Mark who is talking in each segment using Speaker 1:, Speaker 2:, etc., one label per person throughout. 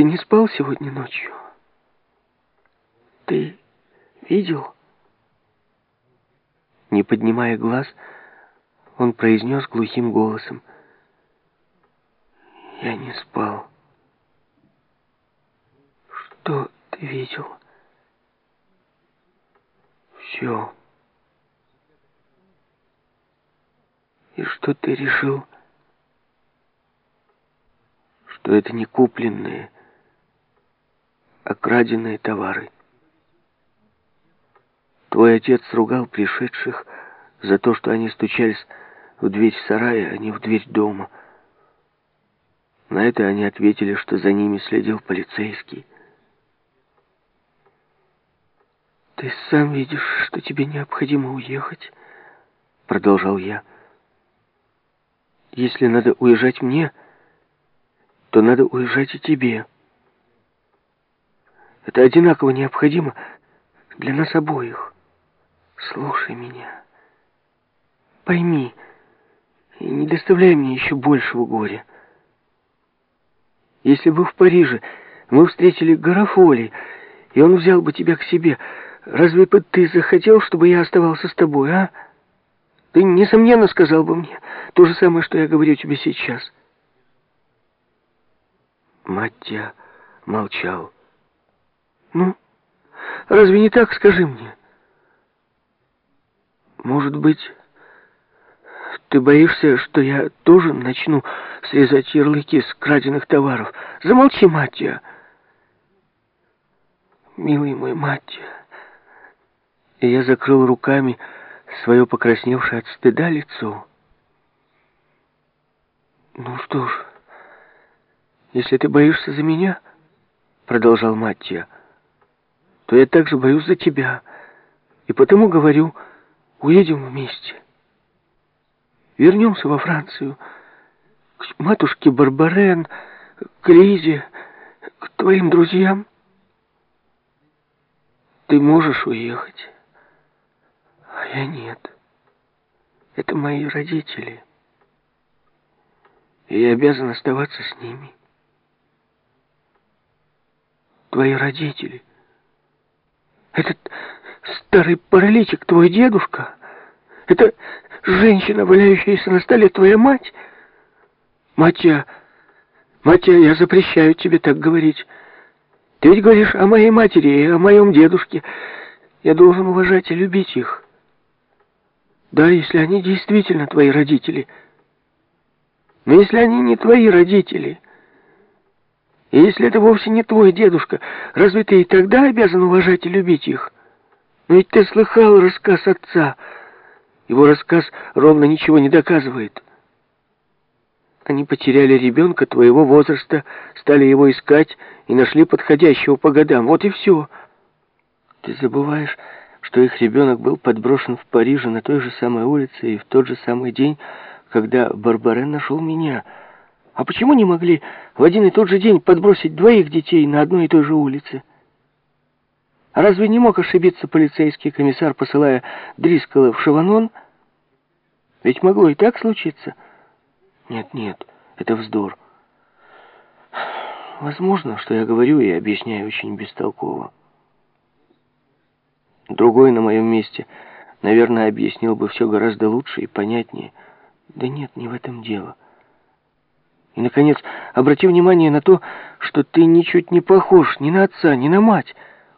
Speaker 1: Ты не спал сегодня ночью? Ты видел? Не поднимая глаз, он произнес глухим голосом. Я не спал. Что ты видел? Все. И что ты решил? Что это не купленные, а краденные товары. Твой отец ругал пришедших за то, что они стучались в дверь сарая, а не в дверь дома. На это они ответили, что за ними следил полицейский. «Ты сам видишь, что тебе необходимо уехать», — продолжал я. «Если надо уезжать мне, то надо уезжать и тебе. Это одинаково необходимо для нас обоих. Слушай меня. Пойми и не доставляй мне еще большего горя. Если бы в Париже мы встретили Гарафоли, и он взял бы тебя к себе, — Разве бы ты захотел, чтобы я оставался с тобой, а? Ты, несомненно, сказал бы мне то же самое, что я говорю тебе сейчас. Маття молчал. Ну, разве не так, скажи мне? Может быть, ты боишься, что я тоже начну срезать ярлыки с краденных товаров? Замолчи, Маття. Милый мой Маття и я закрыл руками свое покрасневшее от стыда лицо. «Ну что ж, если ты боишься за меня, — продолжал Маттия, — то я также боюсь за тебя, и потому говорю, уедем вместе. Вернемся во Францию, к матушке Барбарен, к Лизе, к твоим друзьям. Ты можешь уехать». А я нет. Это мои родители. И я обязан оставаться с ними. Твои родители. Этот старый паралитик, твой дедушка. Это женщина, валяющаяся на столе, твоя мать. Матья, Матья, я запрещаю тебе так говорить. Ты ведь говоришь о моей матери и о моем дедушке. Я должен уважать и любить их. Да, если они действительно твои родители. Но если они не твои родители, и если это вовсе не твой дедушка, разве ты и тогда обязан уважать и любить их? Но ведь ты слыхал рассказ отца. Его рассказ ровно ничего не доказывает. Они потеряли ребенка твоего возраста, стали его искать и нашли подходящего по годам. Вот и все. Ты забываешь что их ребенок был подброшен в Париже на той же самой улице и в тот же самый день, когда Барбарен нашел меня. А почему не могли в один и тот же день подбросить двоих детей на одной и той же улице? А разве не мог ошибиться полицейский комиссар, посылая Дрискала в Шаванон? Ведь могло и так случиться. Нет, нет, это вздор. Возможно, что я говорю и объясняю очень бестолково. Другой на моем месте, наверное, объяснил бы все гораздо лучше и понятнее. Да нет, не в этом дело. И, наконец, обрати внимание на то, что ты ничуть не похож ни на отца, ни на мать.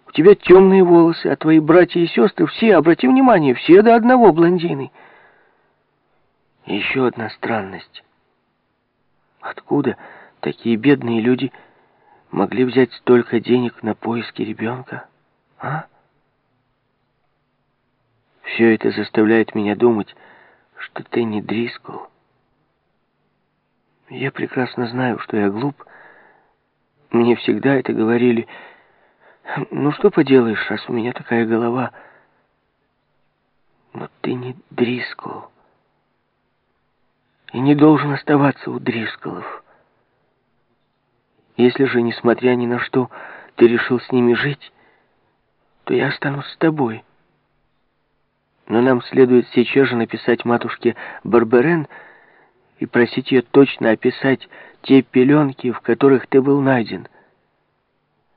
Speaker 1: У тебя темные волосы, а твои братья и сестры все, обрати внимание, все до одного блондины. Еще одна странность. Откуда такие бедные люди могли взять столько денег на поиски ребенка, а? Все это заставляет меня думать, что ты не Дрискл. Я прекрасно знаю, что я глуп. Мне всегда это говорили. Ну, что поделаешь, раз у меня такая голова. Но ты не Дрискл. И не должен оставаться у Дрисколов. Если же, несмотря ни на что, ты решил с ними жить, то я останусь с тобой. Но нам следует сейчас же написать матушке Барберен и просить ее точно описать те пеленки, в которых ты был найден.